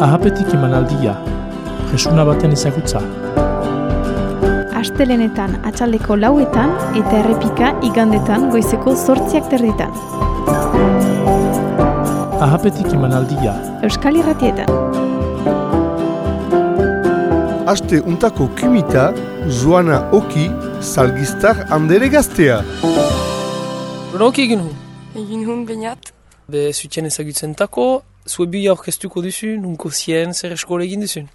Ahapetik emanaldia, jesuna baten ezagutza. Astelenetan atxaldeko lauetan eta errepika igandetan goizeko zortziak terditan. Ahapetik emanaldia, Euskal Irratietan. Aste untako kumita, Joana Oki, salgistar andere gaztea. Roki egin hu. Egin hun bainat. Be zutien ezagutzen tako, zue bi aurkeztuko duzu, nunko zien, zer eskola egin duzun.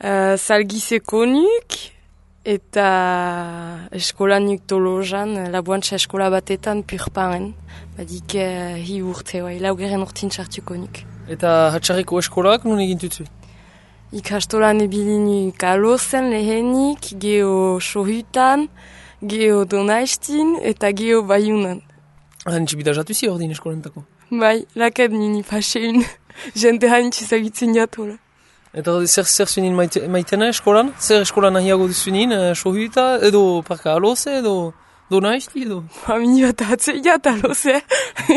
Uh, salgizeko nuk, eta eskola nuk tolojan, labuantza eskola batetan purparen. Badik uh, hi urte, bai, laugeren urtin sartuko nuk. Eta hatxarriko eskolak nun egin duzu. Ikastolan ebili nuk alozen lehenik, geho sohutan, geho donaistin eta geho baiunan. Hantzi bidazatu zi ordin eskolantako. Bai, laket nini paseun. Jente hanitz ezagitzen jatola. Eta zer, zer zunin maite, maitena eskolan? Zer eskolan nahiago duzunin, uh, sohuita, edo parka aloze, edo donaizti, edo? Famini bat atzeiat aloze.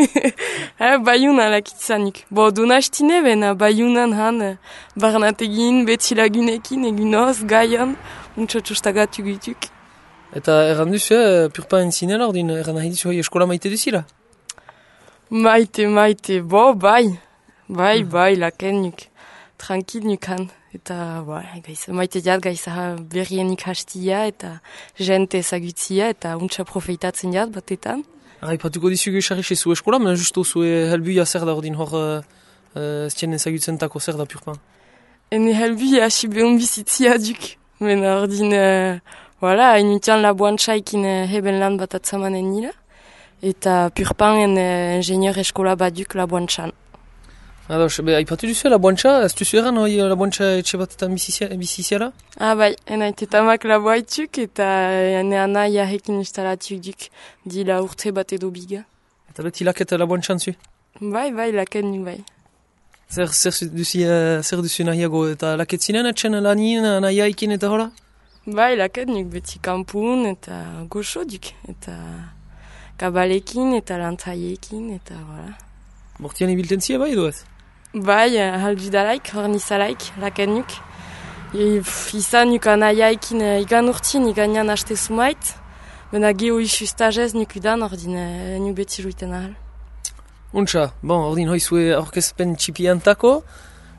eh, baiunan lakitzanik. Bo, donaistine bena baiunan han eh, barnategin, beti lagunekin, egin hoz, gaian, untxotxostagatu gituk. Eta erran duzu, eh, purpa entzinela ordin, erran nahi duzu eskola maite duzila? Maite, maite, bo, bai. Bai, bai, lakenuk. Tranquil nukan. Eta, bai, gaiza, maite diat gaiza berrienik hastia eta jente ezagutzia eta untxa profeitatzen diat batetan. Aipatuko dizugu esarri zu eskola, mena justo zue helbuia zer da ordin hor uh, uh, zien ezagutzen tako zer da purpan. Ene helbi hasi behon bizitzia duk. Mena ordin, uh, voilà, inutian labuantxaikin uh, heben lan bat atzamanen nila. Eta purpan en uh, ingenieur eskola baduk labuantxan. Ados, be, aipatu duzu labuantxa, ez duzu erran hoi labuantxa etxe batetan biziziara? Ah bai, enaite tamak laboaituk eta ene anai ahekin instalatuk duk dila urte bat edo biga. Eta beti laket labuantxan zu? Bai, bai, laken nik bai. Zer, zer, duzi, uh, zer duzu nahiago eta laket zinen etxen lanin, nahiaikin eta hola? Bai, laket nik beti kampun eta goxo duk eta kabalekin eta lantaiekin eta voilà. Mortian ibilten zia bai edo ez? Bai, halbidalaik, hornizalaik, laken nuk. Izan nuk anaiaikin uh, igan urtin, iganian haste sumait. Bena geho isu stagez nuk udan ordin uh, nuk beti juiten ahal. Untxa, bon, ordin hoi zue orkezpen txipiantako,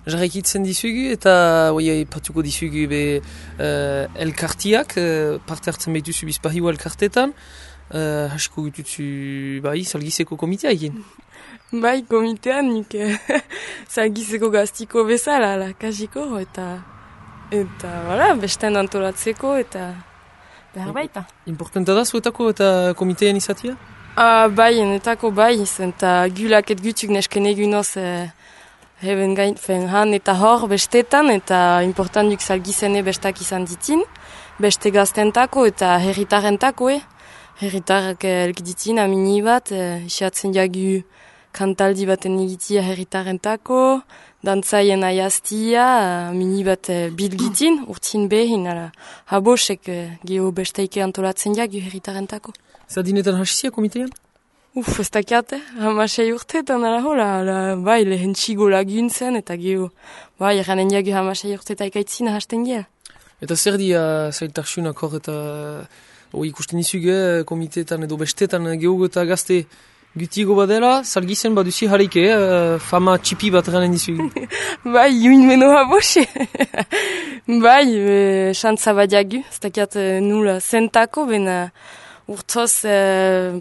jarraikitzen dizugu eta oie, patuko dizugu be uh, elkartiak, uh, parte hartzen behituzu bizpahio elkartetan, uh, hasiko gutuzu bai, salgizeko komitea egin. Bai, komitean nik zagizeko gaztiko bezala, la, kasiko, eta eta, voilà, besten antolatzeko, eta behar baita. Importanta da zuetako eta komitean izatia? Ah, bai, enetako bai, eta gulak et gutuk nesken egunoz eh, heben gain, fen, han eta hor bestetan, eta important duk zalgizene bestak izan ditin, beste gaztentako eta herritarentako, eh? Herritarrak elgiditin, amini bat, eh, isiatzen jagu kantaldi baten egitia herritarentako, dantzaien aiaztia, mini bat e, bilgitin, urtin behin, ala, habosek geho besteike antolatzen jagu herritarentako. Zadinetan hasizia komitean? Uf, ez dakiate, hamasei urteetan ala hola, ala, bai, lehen txigo laguntzen, eta geho, bai, eranen jagu hamasei urteeta ikaitzina hasten gea. Eta zer dia zailtarsunak hor eta o, ikusten izuge komiteetan edo bestetan gehugo eta gazte Gutigo badela, salgizen baduzi harike, uh, fama txipi bat ganen dizu. bai, juin meno habose. bai, e, xantza badiagu, ez dakiat e, nula zentako, bena urtoz, e,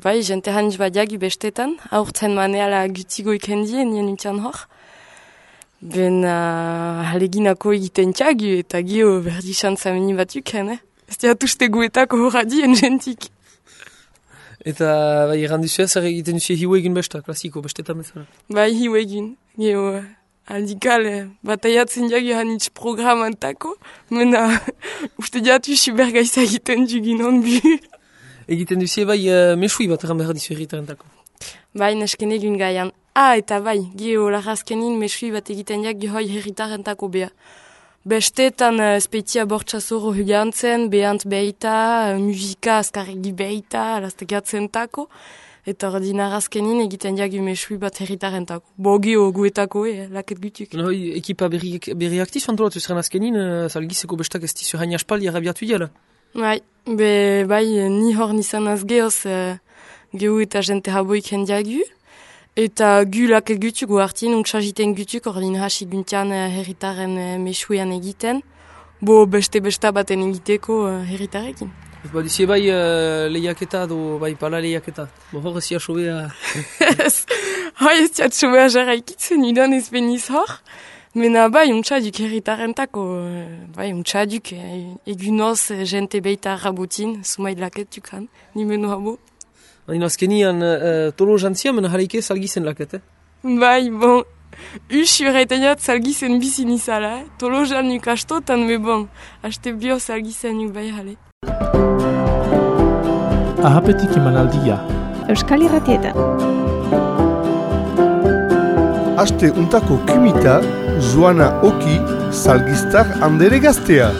bai, jente hanitz badiagu bestetan, aurten maneala gutigo ikendien, nien utian hor. Bena haleginako egiten txagu, eta gio berdi xantza meni batuken, eh? Ez diatuste guetako horadien jentik. Eta bai, erranduzua zer egiten duzu hiu egin besta, klasiko, bestetan bezala. Bai, hiu egin. Geo, aldikal, bataiatzen jagi hanitz programantako, mena uste diatu bergaiza egiten dugin onbu. Egiten duzu bai, uh, mesui bat erran behar dizu erritarentako. Bai, nesken egin gaian. Ah, eta bai, geo, larrazkenin mesui bat egiten jagi hoi herritarentako beha. Bestetan uh, speitia bortxazoro hugantzen, behant behita, uh, musika azkarregi behita, alaztegatzen tako. Eta ordin arrazkenin egiten diagu mesui bat herritarentako. Bo geho guetako, e, laket gutuk. No, hoi, ekipa berri, berri aktiz antolatu zeren azkenin, uh, salgizeko bestak ez dizu hain aspaldi arabiatu diala. Bai, be, bai, ni hor nizan az gehoz uh, gehu eta jente haboik hendiagu. Eta gu laket gutuk gu hartin, untsa jiten gutuk, ordin hasi guntian uh, herritaren uh, mesuean egiten. Bo beste besta baten egiteko uh, herritarekin. Ez ba, dizie bai uh, lehiaketa do, bai pala lehiaketa. Bo hor ez sobea... Ez, hai ez tiat sobea jarra ikitzen, idan ez beniz hor. Mena bai, untsa duk herritarentako, eh, bai, untsa duk, eh, egunoz jente beita rabutin, sumait laket dukan, ni menu habo. Baina azkenian uh, tolo jantzia, mena jaleike salgizen laket, eh? Bai, bon, usu erraitaiat salgizen bizin izala, eh? tolo jan nuk astotan, me bon, haste bio salgizen nuk bai jale. Ahapetik emanaldia. Euskal Irratietan. Aste untako kumita, Joana Oki, salgistar handere gaztea.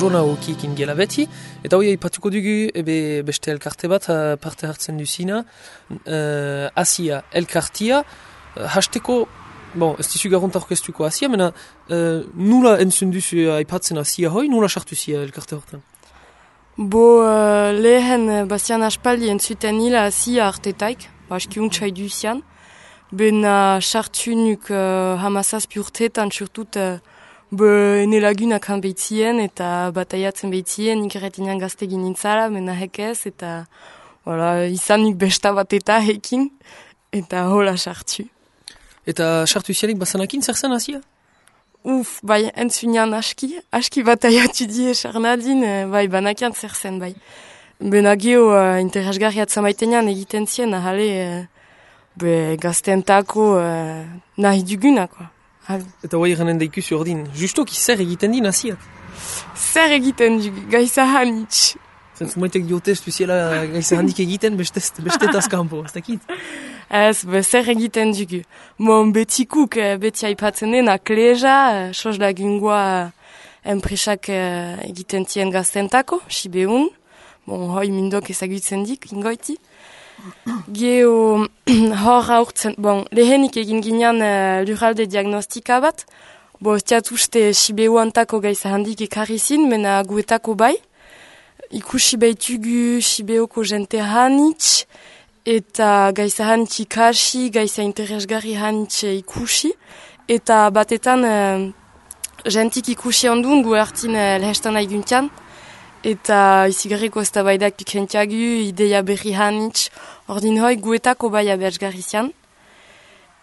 Jona okiekin gela beti, eta hoi aipatuko dugu ebe beste elkarte bat parte hartzen duzina, uh, Asia elkartia, uh, hasteko, bon, ez dizu Asia, mena uh, nula entzun duzu Asia hoi, nula sartu zia elkarte? Bo uh, lehen aspaldi entzuten hila Asia duzian, bena sartu nuk uh, surtut uh, Be, ne lagunak han behitzien eta bataiatzen behitzien ikerretinan gaztegin nintzala, mena hekez, eta voilà, izan nik besta bat eta hekin, eta hola sartu. Eta sartu zialik bazanakin zer zen hasia? Uf, bai, entzunean aski, aski bataiatu die sarnadin, eh, bai, banakian zer zen, bai. Bena geho uh, interesgarriat zamaitenean egiten zien, ahale, uh, be, gazteentako uh, nahi dugunako. Eta hoi eranen da ikusi ordin, justoki zer egiten din hasiak? Zer egiten du, gaiza hanitz. Zentzu maitek diote espeziala gaiza handik egiten beste, beste tazkampo, ez dakit? Ez, be, zer egiten dugu. Mon betikuk eh, beti aipatzen dena kleja, eh, sos lagungoa enpresak eh, egiten tien gaztentako, sibeun. Bon, hoi mindok ezagutzen dik, ingoiti. Geo hor haurtzen, bon, lehenik egin ginean uh, lurralde diagnostika bat, bo ez uste Sibeu antako gaiza handik ekarri zin, mena guetako bai, ikusi behitugu Sibeoko jente hanitz, eta gaiza hanitz ikasi, gaiza interesgarri hanitz ikusi, eta batetan uh, jentik ikusi ondun gu hartin uh, lehestan aiguntian, eta izigarriko ez da baidak ikentiagu, ideia berri hanitz, ordin hoi guetako bai abertzgarri zian.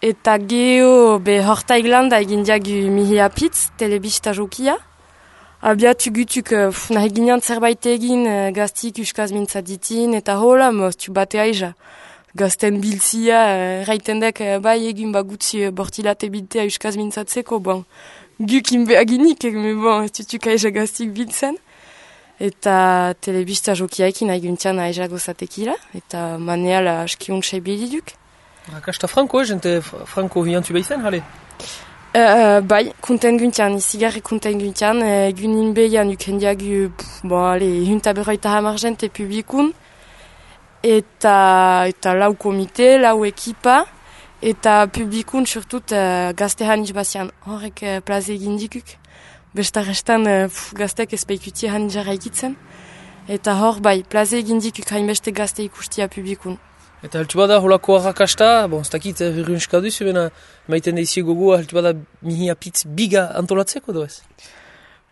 Eta geho be horta iglanda egin diagu mihi apitz, telebista jokia. Abiatu gutuk uh, nahi ginean zerbait egin uh, gaztik uskaz mintzaditin, eta hola moztu bate aiza. Gazten biltzia, uh, raiten dek uh, bai egin bagutzi bortilate biltea uskaz mintzatzeko, bon. Guk inbeaginik, me bon, ez tutuk aiza gaztik biltzen eta telebista jokiaekin aiguntian aiza gozatekila, eta maneala askiun sebiliduk. Kasta franko, jente franko hiantu behizen, jale? Uh, bai, kunten guntian, izigarri kunten guntian, uh, gunin behian ukendiagu, bon, ale, junta berroita hamar jente publikun, eta, eta lau komite, lau ekipa, eta publikun surtut uh, gazte haniz bazian, horrek uh, plaze egin dikuk bestarestan uh, eh, gaztek ezpeikuti han jarra ikitzen. Eta hor, bai, plaze egindik beste gazte ikustia publikun. Eta heltu bada holako harrakasta, bon, ez dakit, eh, virunska duzu, bena, maiten da izi gogoa, heltu bada mihi apitz biga antolatzeko doez?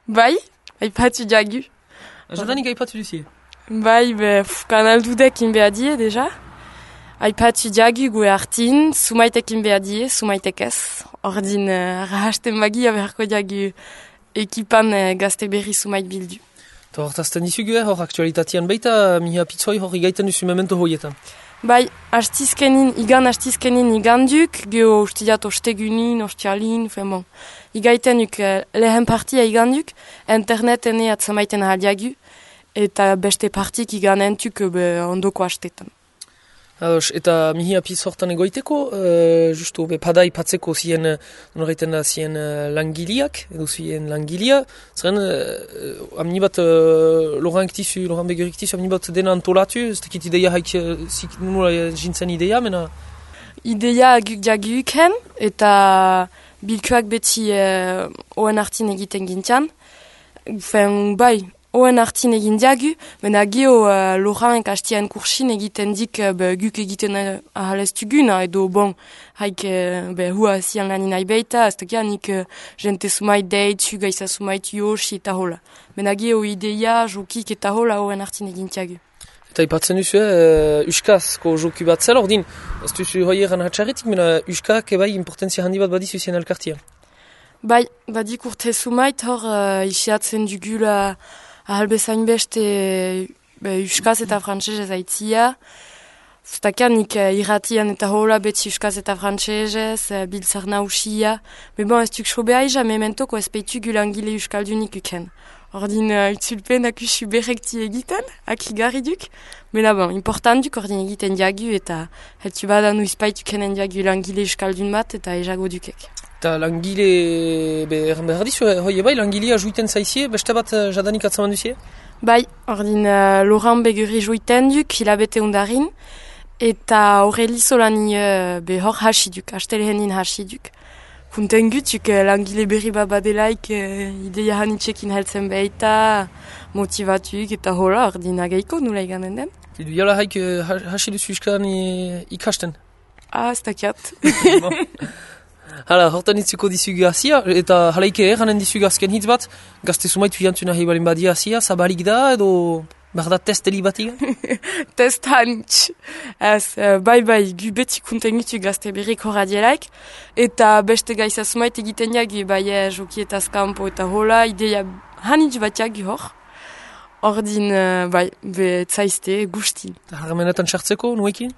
Bai, haipatu diagu. Jadanik haipatu duzi? Bai, be, kanal dudek inbea die, deja. Haipatu diagu gue hartin, sumaitek inbea die, sumaitek ez. Ordin, uh, rahasten magi aberko diagu ekipan eh, gazte berri sumait bildu. Eta hortazten dizugu, hor aktualitatean baita, mihi apitzoi hor igaiten duzu memento hoietan? Bai, hastizkenin, igan hastizkenin iganduk, geho ustidiat ostegunin, ostialin, fe bon. Igaiten duk eh, lehen partia iganduk, interneten atzamaiten ahaliagu, eta beste partik iganentuk be ondoko hastetan. Ados, eta mihi apiz hortan egoiteko, uh, justu be padai patzeko zien, uh, da zien uh, langiliak, edo zien langilia, zeren uh, amni bat uh, Laurent Iktizu, Laurent Begur Iktizu, amni bat dena antolatu, ez tekit ideia haik zik nula jintzen ideia, mena? Ideia guk jaguken, eta bilkuak beti uh, oen artin egiten gintian. Fen, bai, oen artin egin diagu, mena geho uh, Laurent ekastian kursin egiten dik uh, be, guk egiten uh, ahalestuguna, edo bon, haik uh, be, hua zian lanin nahi beita, ez da nik uh, jente sumait deitzu, gaisa sumait yoshi eta hola. Mena geho ideia, jokik eta hola oen artin egin diagu. Eta ipatzen duzu, uh, uskazko joku bat zel, ordin, ez duzu hoi eran hatxarretik, mena uskak ebai importantzia handi bat badizu zien elkartia. Bai, badik urte sumait hor uh, isiatzen dugula ahalbezain beste be, uskaz eta frantzez ez aitzia. Zutakean nik uh, irratian eta hola beti uskaz eta frantzez, uh, biltzar nausia. Me bon, ez duk sobea ija, me mentoko ez peitu gulangile uskaldunik uken. Ordin uh, utzulpen akusu berrekti egiten, akigarri duk. Me la bon, important duk ordin egiten diagu eta heltu badan uizpaitu kenen diagu langile uskaldun bat eta ejago dukek. Eta langile, be, behar dizu, hoi bai, langilea juiten zaizie, beste bat uh, jadanik atzaman duzie? Bai, ordin uh, Laurent beguri juiten duk, hilabete undarin, eta horreli solani uh, be hor hasi duk, astelehenin hasi duk. Kunten gutuk uh, langile berri babadelaik uh, ideia hanitxekin heltzen behita, motivatuk eta hola, ordin agaiko nula iganen den? Jala haik uh, hasi duzu iskan ikasten? Ah, ez dakiat. Hala, hortan itzuko dizugu hasia, eta halaike eranen dizugu azken hitz bat, gazte sumaitu jantzuna hebalin badia hasia, zabalik da, edo behar da testeli bat Test hanitz. Ez, uh, bai bai, gu beti kuntengitu gazte berriko radielaik, eta beste gaiza sumait egiten jagi, bai e, joki eta eta hola, ideia hanitz bat jagi hor. Ordin, uh, bai, be, zaizte, gustin. Harmenetan sartzeko, nuekin?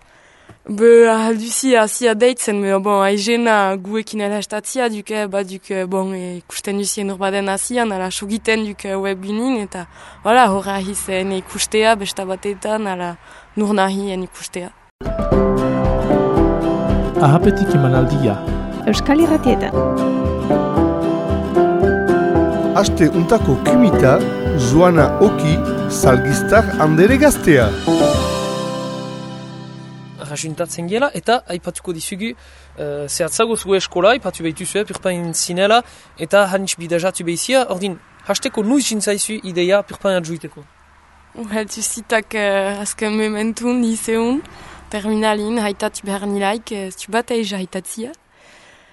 Be, alduzi, hasia deitzen, me, bon, haizena guekin elhastatzia duke, ba, duke, bon, ikusten duzien urbaden hasian, ala, sugiten duke webgunin, eta, wala, horra hizen ikustea, besta batetan, ala, nur nahien ikustea. Ahapetik emanaldia. Euskal Irratietan. Aste untako kimita, Joana Oki, Salgistar Andere Gaztea rajuntatzen gela, eta aipatuko dizugu uh, zehatzago zue eskola, aipatu behitu zue, purpain zinela, eta hanitz bidajatu behizia, ordin, hasteko nuiz jintzaizu ideia purpain adjuiteko? Heltu zitak uh, azken mementun, nizeun, terminalin, haitatu behar nilaik, zu bat eiza haitatzia.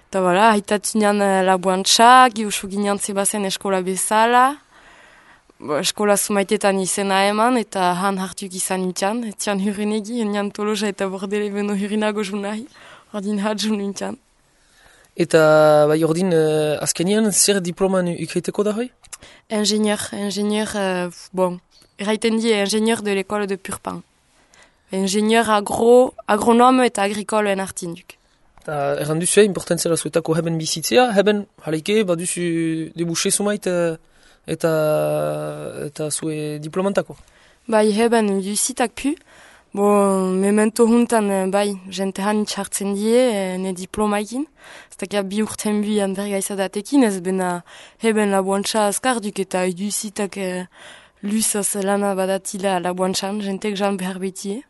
Eta voilà, haitatu nian uh, labuantza, giusu ginean zebazen eskola bezala, eskola zumaitetan izena eman eta han hartuk izan nintzen, etzian hurinegi, enian tolosa eta bordele beno hurinago nahi, ordin hatzu nintzen. Eta bai ordin uh, azkenian zer diploman ukreiteko da hoi? Ingenieur, ingenieur, uh, bon, erraiten die ingenieur de l'école de Purpan. Ingenieur agro, agronome eta agrikolen hartinduk. Eta erranduzu, importantzela zuetako heben bizitzea, heben, haleike, baduzu debuxe sumait, uh, eta eta zue diplomantako. Bai, heben, juzitak pu. Bo, memento juntan, eh, bai, jente han txartzen die, eh, ne diploma egin. Ztak bi urten bi bergaizadatekin, ez bena heben labuantza azkarduk eta juzitak eh, luzaz lana badatila labuantzan, jentek jan behar betie.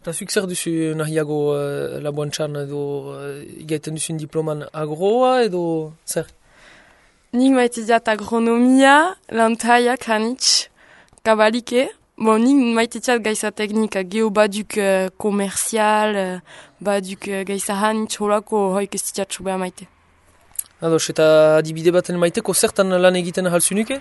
Eta zer duzu nahiago uh, edo uh, igaiten duzun diploman agroa edo zer? Nik maite diat agronomia, lantaia, kanitz, kabalike. Bon, nik maite diat gaiza teknika, geho baduk uh, komerzial, uh, baduk uh, gaiza hanitz holako hoik ez diat beha maite. Ados, eta adibide baten maiteko zertan lan egiten ahalzunuke?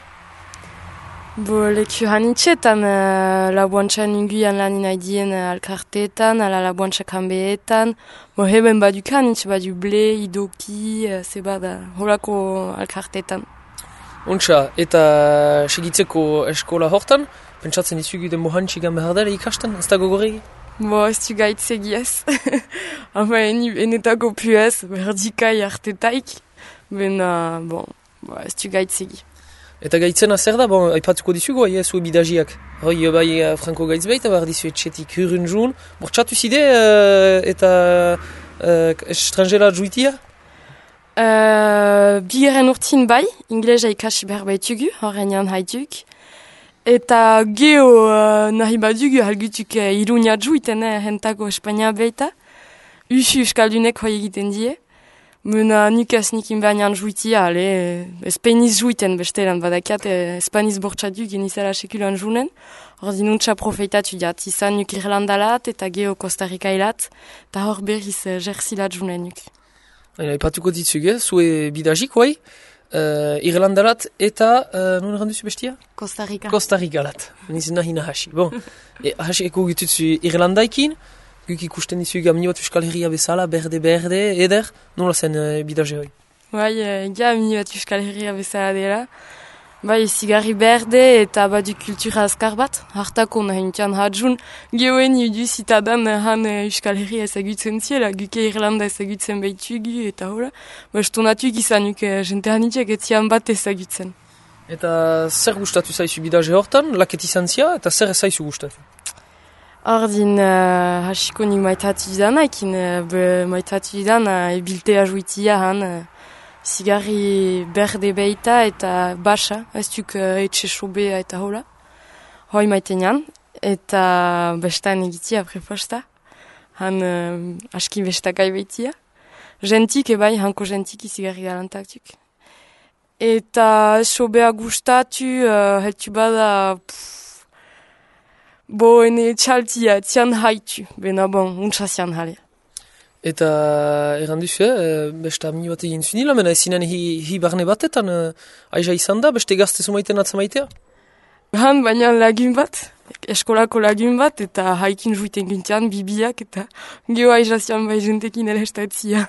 Bo, leku hanitzetan, uh, labuantza ninguian lan inaidien uh, alkartetan, ala labuantza kanbeetan. Bo, heben baduk hanitz, baduk ble, idoki, uh, zebada, holako alkartetan. Untxa, eta segitzeko eskola hortan, pentsatzen izugu den mohantxigan behar dara ikasten, ez dago goregi? Bo, ez du gaitzegi ez. Hafa, enetako pu ez, berdikai artetaik. Bena, bon, bo, ez du gaitzegi. Eta gaitzena zer da, bon, aipatuko dizugu, aia, zue bidagiak. Hoi, bai, eh, Franco gaitz baita, behar dizu etxetik hurrun juun. Bortxatu zide, eh, eta uh, estrangela juitia? Uh, Bigaren urtin bai, inglesa ikasi behar baitugu, horrenean haiduk. Eta geho uh, nahi badugu halgutuk uh, irunia juiten, eh, hentako Espainia baita. Usu euskaldunek hoi egiten die. Mena nik ez nikin bainian juitia, ale, espeniz juiten bestelan, badakiat, eh, espaniz bortxatu genizela sekulan junen. Hor dinuntza profeitatu jat, izan nuk Irlandalat eta geho Costa Ricailat, eta hor berriz uh, jersilat junen nuk. Baina, ipatuko ditzuge, zue bidagik, hoi, uh, Irlandalat eta, uh, nun randuzu bestia? Costa Rica. Costa Ricalat. Niz nahi nahasi. Bon, e, hasi eko gitutzu Irlandaikin, guk ikusten dizuge amini bat Euskal Herria bezala, berde-berde, eder, nola zen uh, bidage hoi? Bai, uh, ja, mini bat Euskal Herria bezala dela. Bai, zigarri berde eta badu kultura azkar bat. Hartako nahi ntian hadjun, gehoen judu zitadan han uh, Euskal Herria ezagutzen ziela, guke Irlanda ezagutzen behitugu eta hola. Ba, estonatuik izanuk uh, jente hanitxek etzian bat ezagutzen. Eta zer gustatu zaizu bidage hortan, laket izan zia, eta zer zaizu gustatu? Ordin uh, hasiko nik maitatu idana, ekin uh, be maitatu idana ebiltea juitia han uh, zigarri berde beita eta basa, ez duk uh, etxe sobea eta hola. Hoi maitenean, eta bestan egitia preposta. Han uh, aski bestakai beitia. Gentik ebai, hanko gentik izigarri galantak duk. Eta sobea gustatu, uh, hetu bada... Pff, Bo, ene txaltia, tian haitu, bena bon, untsa zian jale. Eta erranduzu, eh, beste amini bat egin zunila, mena ezinen hi, hi barne batetan, eh, aiza izan da, beste gazte zumaiten atzamaitea? Han, baina lagun bat, eskolako lagun bat, eta haikin juiten gintian, bibiak, eta geho aiza zian bai jentekin elestatzia.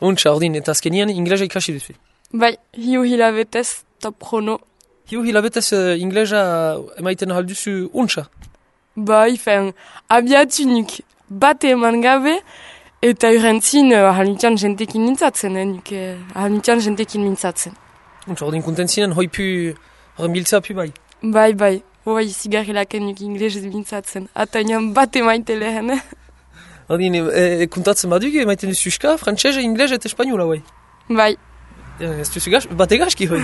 Untsa, ordin, eta azkenian inglesa ikasi duzu. Bai, hiu hilabetez, top chrono. Hiu hilabetez uh, inglesa emaiten alduzu untsa? Bai, fen, abiatu nik bate eman gabe, eta urentzin uh, ahalmitian jentekin mintzatzen, eh, nik uh, ahalmitian jentekin mintzatzen. Untsa, ordin kontentzinen hoi pu, horren biltza pu bai? Bai, bai, hoi zigarri laken nik inglesez mintzatzen, eta nian bate maite lehen, eh? Ordin, e, kontatzen baduk, emaiten duzu uska, frantzese, ingles eta espainola, bai? Bai. Ez duzu gaz, bate gazki hoi?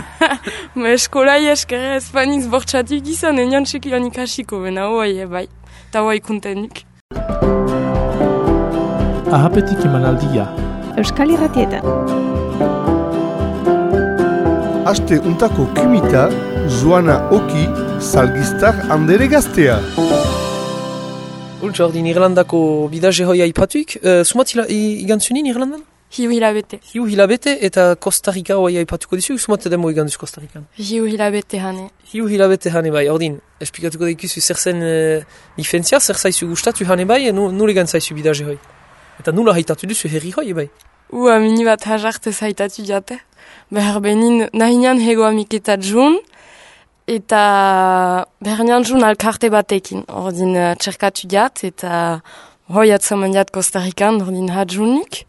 Ma eskolai eskere espaniz bortxatik izan, enian sekilan ikasiko, bena hoi, bai. Eta hoi kontenik. Ahapetik emanaldia. Euskal Irratietan. Aste untako kumita, Joana Oki, salgistar handere gaztea. Untsa, ordin, Irlandako bidaje hoi aipatuik, uh, sumat igantzunin Irlandan? Hiu hilabete. Hiu hilabete eta Costa Rica hoi aipatuko dizu, sumat demo iganduz Costa Rican? Hiu hilabete hane. Hiu hilabete hane bai, ordin, esplikatuko da ikusi zer zen uh, difentzia, zer zaizu gustatu hane bai, nu, nule gantzaizu bidaje hoi. Eta nula haitatu duzu herri hoi bai. Ua, mini bat hajartez haitatu jate. Behar benin, nahinean hego amiketat jun, eta behar nian jun alkarte batekin. Ordin, uh, txerkatu jat, eta hoi atzaman jat Costa Rican, ordin hat junik.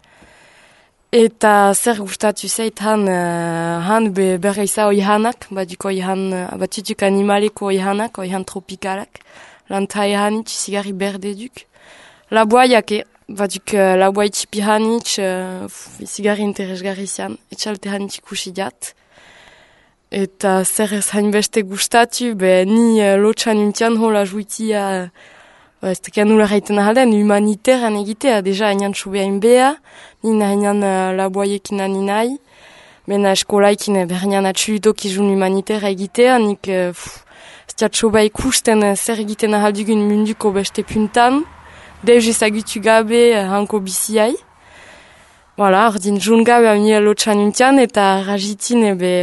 Eta zer gustatu zait han, uh, han be, berra iza oi hanak, baduko oi han, uh, batutuk animaleko oi hanak, oi han tropikalak. Lantai hanitz, zigarri berde duk. Laboaiak, e, baduk uh, laboai txipi hanitz, uh, zigarri interesgarri zian, etxalte hanitz ikusi jat. Eta zer ez hainbeste gustatu, be ni uh, lotxan untian hola juitia, uh, ez nula gaiten ahalden, humaniteran egitea, deja hainan txubeain bea, ni nahinan uh, laboaiekin ani bena eskolaikin bernian atxulutok izun humanitera egitea, nik uh, stiatxoba ikusten uh, zer egiten ahaldugun munduko beste puntan, deus ezagutu gabe hanko biziai. Voilà, ordin jun gabe amia lotxan untian, eta rajitin ebe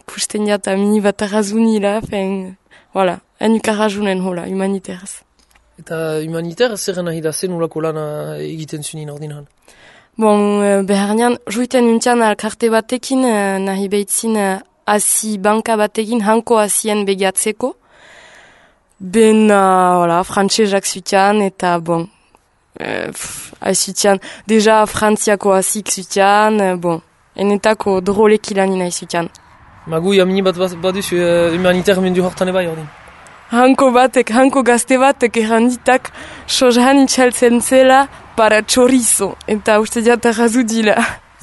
ikusten jat amini bat arrazuni la, fen, voilà, enuk arrazunen hola, humaniteraz. Eta humaniter zer nahi da zen ulako lana egiten zunin ordin han? Bon, uh, beharnean, juiten untian alkarte batekin, uh, nahi behitzin uh, hasi banka batekin, hanko hasien begiatzeko. Ben, uh, voilà, frantzezak zutian, eta bon, uh, zutian, deja frantziako hasik zutian, uh, bon, enetako drolek ilani nahi zutian. Magui amini bat bat- baduzu uh, humanitaire mundu hortan ebai ordin. Hanko batek, hanko gazte batek erranditak sozhan itxaltzen zela para chorizo. Eta uste diat errazu dila.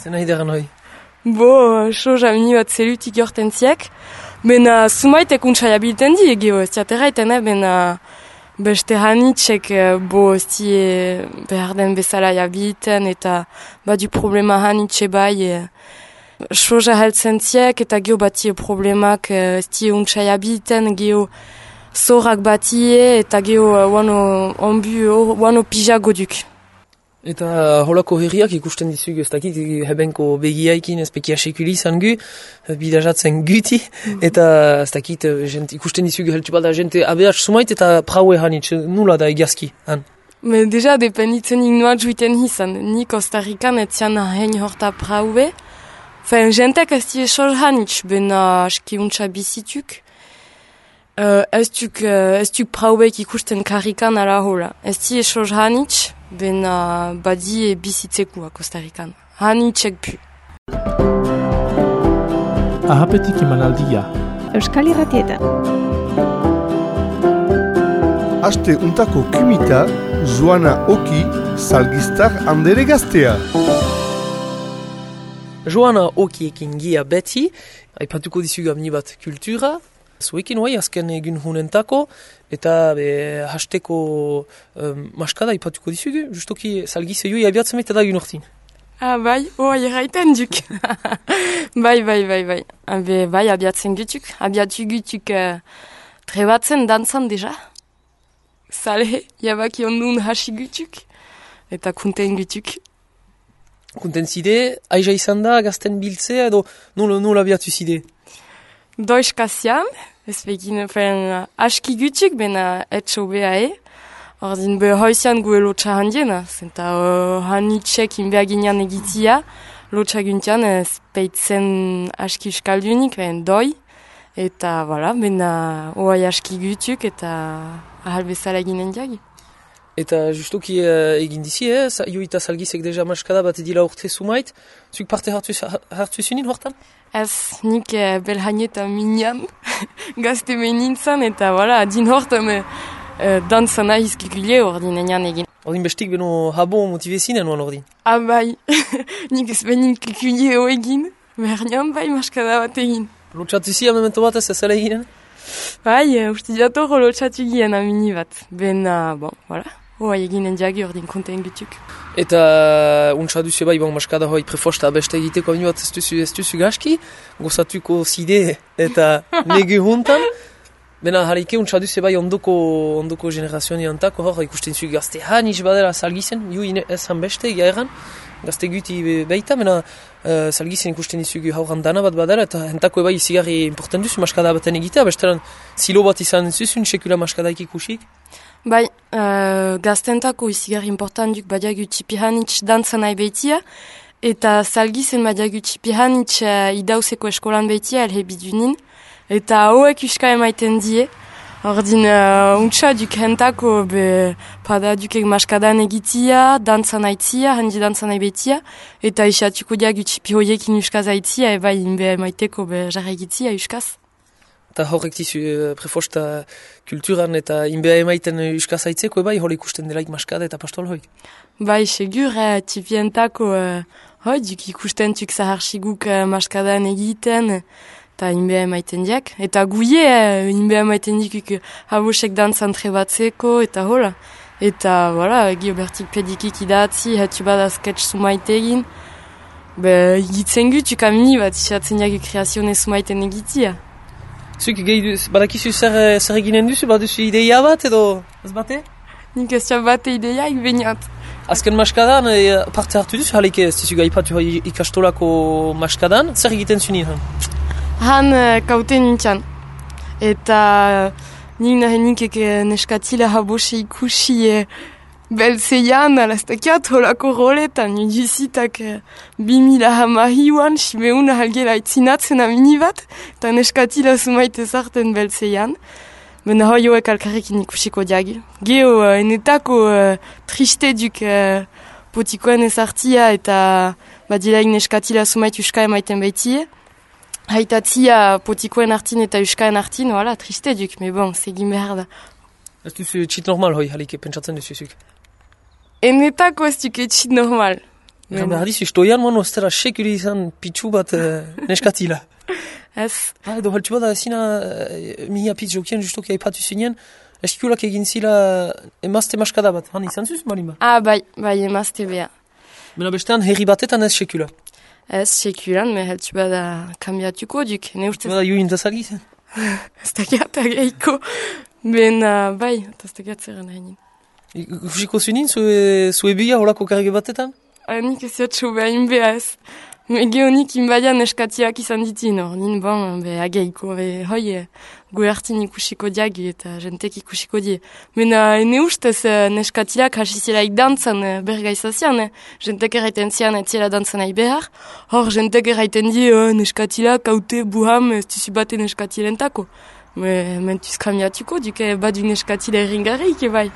Zer nahi deran hoi. Bo, soja mini bat zelutik jorten ziek. Bena sumaitek untxai abilten di egeo, ez diatera eten, eh? bena beste hanitxek eh, bo ez di eh, behar den bezala jabilten eta badu problema hanitxe bai. eh, Soja heltzen ziek eta geho bati problemak eh, ez di untxai abilten geho zorak batie eta geho eh, wano onbu, wano pija goduk. Eta holako herriak ikusten dizug ez dakit hebenko begiaikin ez pekia sekuli izan gu, bidajatzen guti, eta ez dakit eh, jent, ikusten dizug heltu bada jente abeaz sumait eta praue hanitz nula da egiazki. Han. Me deja dependitzen ignoa juiten izan. Ni Costa Rican etzian hein horta praube. Fen, jentek ez die sol hanitz, bena aski untsa bizituk. Uh, ez tuk, uh, ez tuk praubek ikusten karikan ala hola. Ez die sol hanitz, bena badi e bizitzeku a Costa Rican. Hanitzek pu. Ahapetik emanaldia. Euskal Irratietan. Aste untako kumita, Joana Oki, salgistar handere gaztea. Joana okiekin gia beti, aipatuko dizug amni bat kultura, zuekin hoai azken egun hunentako, eta be, hasteko um, maskada aipatuko dizug, justoki salgize joi abiatzen eta da egun hortin. Ah, bai, oh, erraiten duk. bai, bai, bai, bai. Abe, bai, abiatzen gutuk. Abiatu gutuk uh, trebatzen dantzan deja. Sale, jabaki ondun hasi gutuk. Eta kunten gutuk. Kunten zide, aiza izan da, gazten biltzea edo nola, nola abiatu zide. Dois kasian, ez begin, fen, aski gutuk, bena etxo beha e. Ordin, be hoizian gue lotxa handiena. Zenta uh, hanitxek inbeaginean egitia. Lotxa guntian ez peitzen aski euskaldunik, ben doi. Eta, voilà, bena oai aski gutuk eta ahal bezala eginen diagi. Eta justoki uh, egin dizi, eh? Sa- Jo eta salgizek deja maskada bat edila urte sumait, zuk parte hartu, hartu zunin hortan? Ez, nik eh, belhain eta minian gazte menintzan eta, voilà, din hortan eh, eh, dantzan ahizkikile ordin enean egin. Ordin bestik beno habo motivezinen oan ordin? Ah, bai, nik ez benin kikulie egin, bernian bai maskada bat egin. Lotxatu zi, memento bat ez ezela eginen? Bai, uh, uste diator lotxatu gien amini bat. Ben, uh, bon, voilà. Hoa eginen diagi ordin konten gutuk. Eta untsa duzu bai, bon, maskada hoi prefosta beste egiteko amini bat ez duzu, ez duzu gaski, gozatuko zide eta nege huntan. Bena harike untsa duzu bai ondoko, ondoko generazioni antako hor ikusten zu gazte haniz badela salgizen, ju ine ez han beste egan, gazte guti be- beita, bena uh, salgizen ikusten dizugu hauran dana bat badela, eta hentako bai zigarri important duzu maskada baten egitea, bestelan zilo bat izan zuzun sekula maskadaik ikusik. Bai, uh, gaztentako izigar important duk badiagu txipihanitz dantzan nahi behitia, eta salgizen badiagu txipihanitz uh, idauzeko eskolan behitia elhe bidunin, eta hauek uska emaiten die, Ordin, uh, untsa duk hentako, be, pada dukek maskadan egitia, dantzan aitzia, handi dantzan nahi behitia, eta isatuko diagu txipi hoiekin uskaz aitzia, eba inbe emaiteko be jarra egitia uskaz. Eta horrek dizu uh, prefosta kulturan eta inbea emaiten uh, euskaz aitzeko, bai, hor ikusten delaik maskada eta pastol hoi. Bai, segur, eh, tipientako, eh, hoi, duk ikusten tuk zaharxiguk eh, maskadan egiten, eta inbea emaiten diak. Eta guie, eh, inbea emaiten dikuk habosek dantzan trebatzeko, eta hola. Eta, voilà, giobertik pedikik idatzi, hatu bada sketch sumaite egin. Be, egitzen gu, tuk amini bat, isatzen diak kreazione sumaiten egitia. Zuk gehi duz, badakizu zer, eh, zer eginen duzu, baduzu ideia bat edo ez bate? Nik ez bate ideiak beniat. Azken maskadan e, parte hartu duzu, halik ez dizu gaipatu ikastolako maskadan, zer egiten zuni han? Han uh, kaute nintzen. Eta nik nahi nik neskatila habose ikusi e, beltzeian, alaztakiat holako roletan, juzitak uh, bimila hamahiuan, simeuna halgela itzinatzen amini bat, eta neskatila sumaite zarten beltzeian. Ben hoioek alkarrekin ikusiko diagi. Geo, uh, enetako uh, triste duk uh, potikoen ezartia eta badilaik neskatila sumait uska emaiten baitie. haitatzia potikoen hartin eta euskaen hartin, wala, triste duk, me bon, segin behar da. Ez duzu txit normal hoi, halik pentsatzen duzuzuk. Enetako ez duk etxit normal. Egan behar dizu, stoian mono ez dara sekuri izan pitsu bat eh, neskatila. Ez, Ah, edo haltsu bada zina eh, mihia pitz jokien justoki aipatu zinen, eskulak egin zila emazte maskada bat, han izan zuz, malima. ah, bai, bai, emazte beha. Mena bestean herri batetan ez sekula. Ez, sekulan, me heltsu bada kambiatuko duk. Ne ustez, Bada juin dazagi zen. ez da geiko. Ben, uh, bai, ez da gatzera nahi nien. Ikusiko zunin, zue, zue bia holako karge batetan? Hanik ez jatxo behain beha ez. Me geonik inbadian eskatiak izan ditin, hor nin bon, be ageiko, be hoi, gu hartin ikusiko diagi eta jentek ikusiko die. Mena, ene ustez eh, neskatiak hasi zilaik dantzan eh, bergaizazian, eh. jentek erraiten zian ez zela dantzan nahi behar, hor jentek erraiten di oh, neskatilak haute buham ez duzu bate neskatilentako. Me, mentuz kamiatuko, duke badu neskatile erringarrik, bai.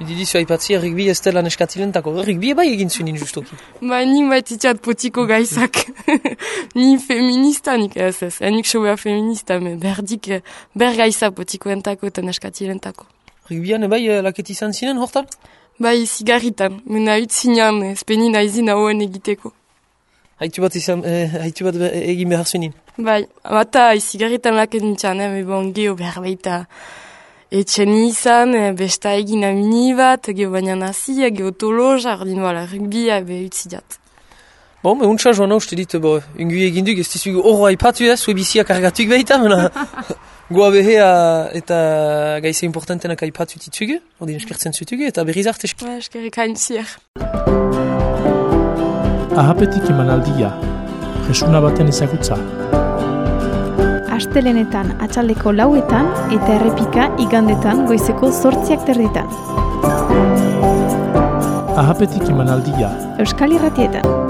Edi dizu aipatzi, rugby ez dela neskatilentako. Rugby bai egin zunin justoki. Ba, ni baititxat potiko gaizak. ni feminista nik ez ez. Enik sobea feminista, me berdik eh, ber gaiza potiko entako eta neskatilentako. Rugbyan bai eh, laket izan zinen hortan? Bai, zigarritan, mena utzinean, espeni naizin hauen egiteko. Haitu bat, izan, eh, haitu bat egin behar zunin. Bai, bata zigarritan laket nintxan, eh, me bon, geho behar baita etxen izan, eh, besta egin amini bat, geho baina nazi, geho tolo, jardin, wala, rugbia, be utzidat. Bon, me untsa joan uste dit, bo, ungu egin duk, ez dizugu horro aipatu ez, zue bizia kargatuik behita, mena, goa behea eta gaiza importantenak aipatu titzugu, ordin eskertzen zutugu, eta berriz arte. Ba, eskerrik hain zier. Ahapetik emanaldia, jesuna baten ezagutza. Astelenetan atxaldeko lauetan eta errepika igandetan goizeko zortziak terditan. Ahapetik emanaldia, Euskal Irratietan.